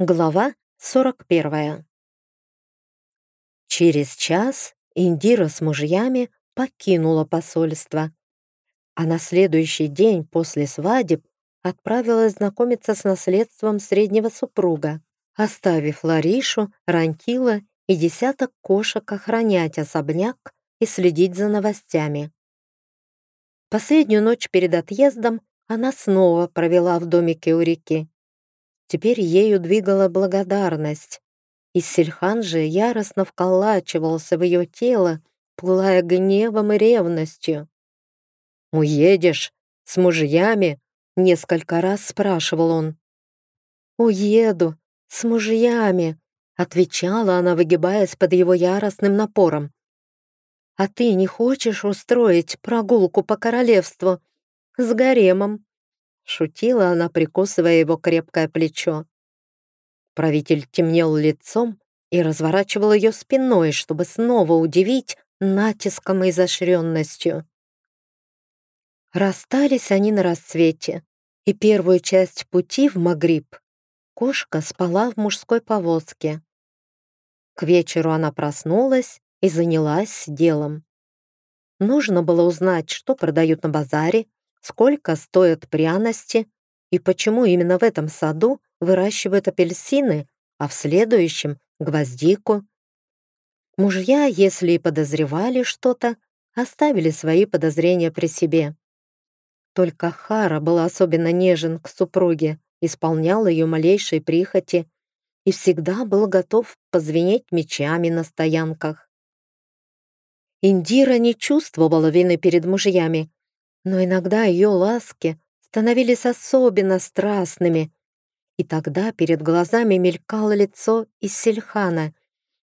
Глава 41. Через час Индира с мужьями покинула посольство, а на следующий день после свадеб отправилась знакомиться с наследством среднего супруга, оставив Ларишу, Рантила и десяток кошек охранять особняк и следить за новостями. Последнюю ночь перед отъездом она снова провела в домике у реки. Теперь ею двигала благодарность. И Сильхан же яростно вколачивался в ее тело, пылая гневом и ревностью. «Уедешь? С мужьями?» — несколько раз спрашивал он. «Уеду, с мужьями», — отвечала она, выгибаясь под его яростным напором. «А ты не хочешь устроить прогулку по королевству с гаремом?» Шутила она, прикусывая его крепкое плечо. Правитель темнел лицом и разворачивал ее спиной, чтобы снова удивить натиском и изощренностью. Расстались они на рассвете, и первую часть пути в Магриб кошка спала в мужской повозке. К вечеру она проснулась и занялась делом. Нужно было узнать, что продают на базаре, сколько стоят пряности и почему именно в этом саду выращивают апельсины, а в следующем — гвоздику. Мужья, если и подозревали что-то, оставили свои подозрения при себе. Только Хара был особенно нежен к супруге, исполнял ее малейшие прихоти и всегда был готов позвенеть мечами на стоянках. Индира не чувствовала вины перед мужьями, но иногда ее ласки становились особенно страстными, и тогда перед глазами мелькало лицо Иссельхана,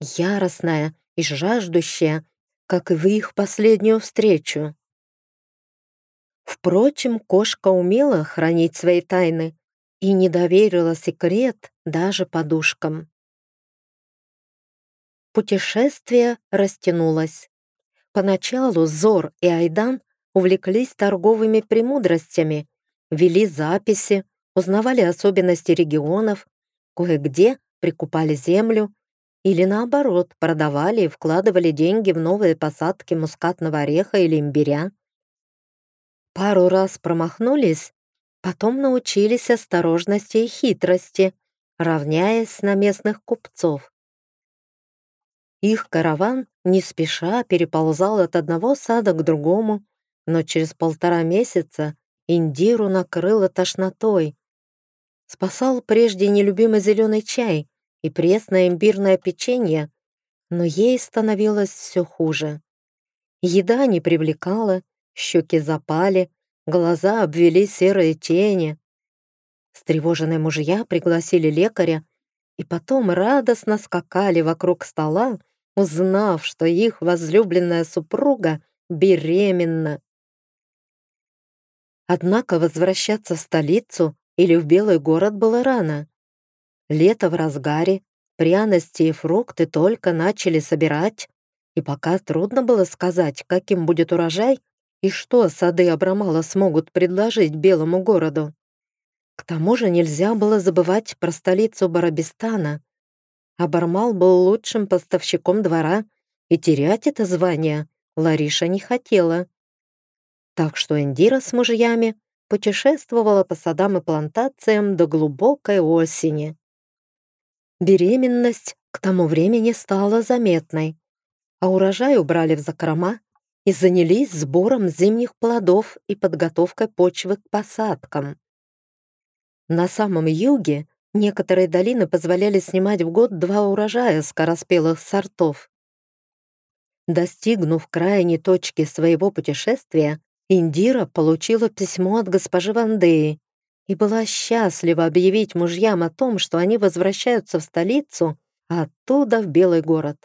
яростное и жаждущее, как и в их последнюю встречу. Впрочем, кошка умела хранить свои тайны и не доверила секрет даже подушкам. Путешествие растянулось. Поначалу Зор и Айдан увлеклись торговыми премудростями, вели записи, узнавали особенности регионов, кое-где прикупали землю или наоборот продавали и вкладывали деньги в новые посадки мускатного ореха или имбиря. Пару раз промахнулись, потом научились осторожности и хитрости, равняясь на местных купцов. Их караван не спеша переползал от одного сада к другому, но через полтора месяца Индиру накрыло тошнотой. Спасал прежде нелюбимый зеленый чай и пресное имбирное печенье, но ей становилось все хуже. Еда не привлекала, щеки запали, глаза обвели серые тени. Стревоженные мужья пригласили лекаря и потом радостно скакали вокруг стола, узнав, что их возлюбленная супруга беременна. Однако возвращаться в столицу или в Белый город было рано. Лето в разгаре, пряности и фрукты только начали собирать, и пока трудно было сказать, каким будет урожай и что сады Абрамала смогут предложить Белому городу. К тому же нельзя было забывать про столицу Барабистана. Абармал был лучшим поставщиком двора, и терять это звание Лариша не хотела. Так что Индира с мужьями путешествовала по садам и плантациям до глубокой осени. Беременность к тому времени стала заметной, а урожай убрали в закрома и занялись сбором зимних плодов и подготовкой почвы к посадкам. На самом юге некоторые долины позволяли снимать в год два урожая скороспелых сортов. Достигнув крайней точки своего путешествия, Индира получила письмо от госпожи Вандеи и была счастлива объявить мужьям о том, что они возвращаются в столицу, а оттуда в Белый город.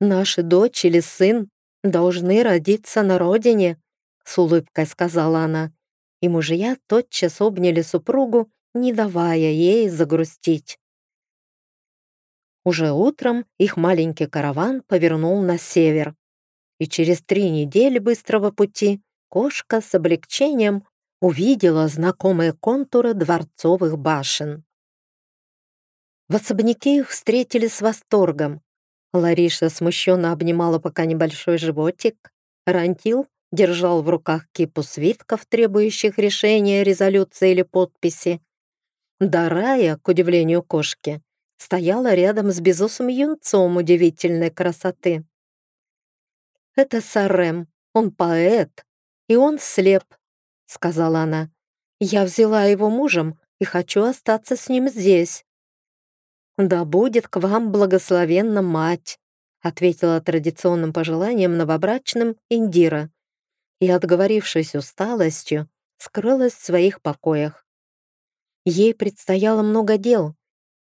«Наши дочь или сын должны родиться на родине», — с улыбкой сказала она, и мужья тотчас обняли супругу, не давая ей загрустить. Уже утром их маленький караван повернул на север, и через три недели быстрого пути кошка с облегчением увидела знакомые контуры дворцовых башен. В особняке их встретили с восторгом. Лариша смущенно обнимала пока небольшой животик. Рантил держал в руках кипу свитков, требующих решения, резолюции или подписи. Дарая, к удивлению кошки, стояла рядом с безусым юнцом удивительной красоты. «Это Сарем, он поэт, и он слеп», — сказала она. «Я взяла его мужем и хочу остаться с ним здесь». «Да будет к вам благословенна мать», — ответила традиционным пожеланием новобрачным Индира и, отговорившись усталостью, скрылась в своих покоях. Ей предстояло много дел.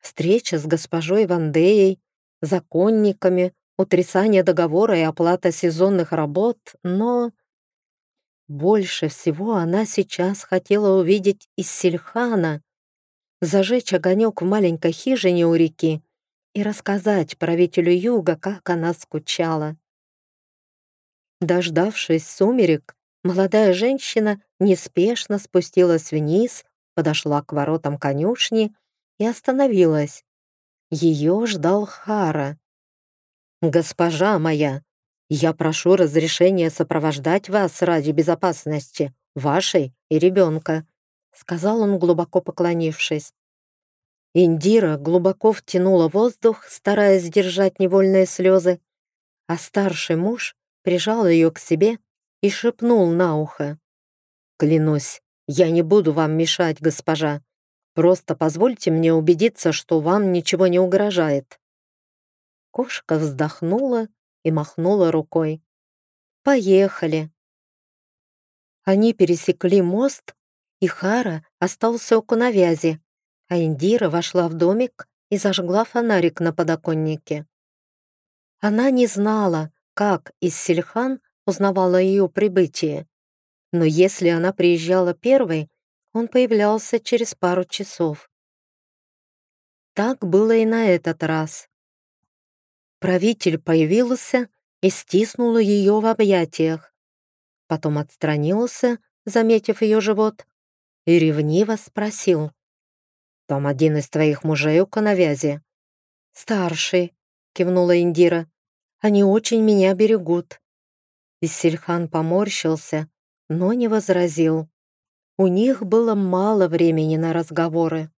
Встреча с госпожой Вандеей, законниками, утрясание договора и оплата сезонных работ, но... Больше всего она сейчас хотела увидеть из Сильхана, зажечь огонек в маленькой хижине у реки и рассказать правителю юга, как она скучала. Дождавшись сумерек, молодая женщина неспешно спустилась вниз, подошла к воротам конюшни и остановилась. Ее ждал Хара. «Госпожа моя, я прошу разрешения сопровождать вас ради безопасности, вашей и ребенка», сказал он, глубоко поклонившись. Индира глубоко втянула воздух, стараясь сдержать невольные слезы, а старший муж прижал ее к себе и шепнул на ухо. «Клянусь, я не буду вам мешать, госпожа. Просто позвольте мне убедиться, что вам ничего не угрожает». Кошка вздохнула и махнула рукой. «Поехали!» Они пересекли мост, и Хара остался у навязи, а Индира вошла в домик и зажгла фонарик на подоконнике. Она не знала, как Иссельхан узнавала ее прибытие, но если она приезжала первой, он появлялся через пару часов. Так было и на этот раз. Правитель появился и стиснул ее в объятиях. Потом отстранился, заметив ее живот, и ревниво спросил. «Там один из твоих мужей у коновязи?» «Старший», — кивнула Индира. «Они очень меня берегут». Иссельхан поморщился, но не возразил. У них было мало времени на разговоры.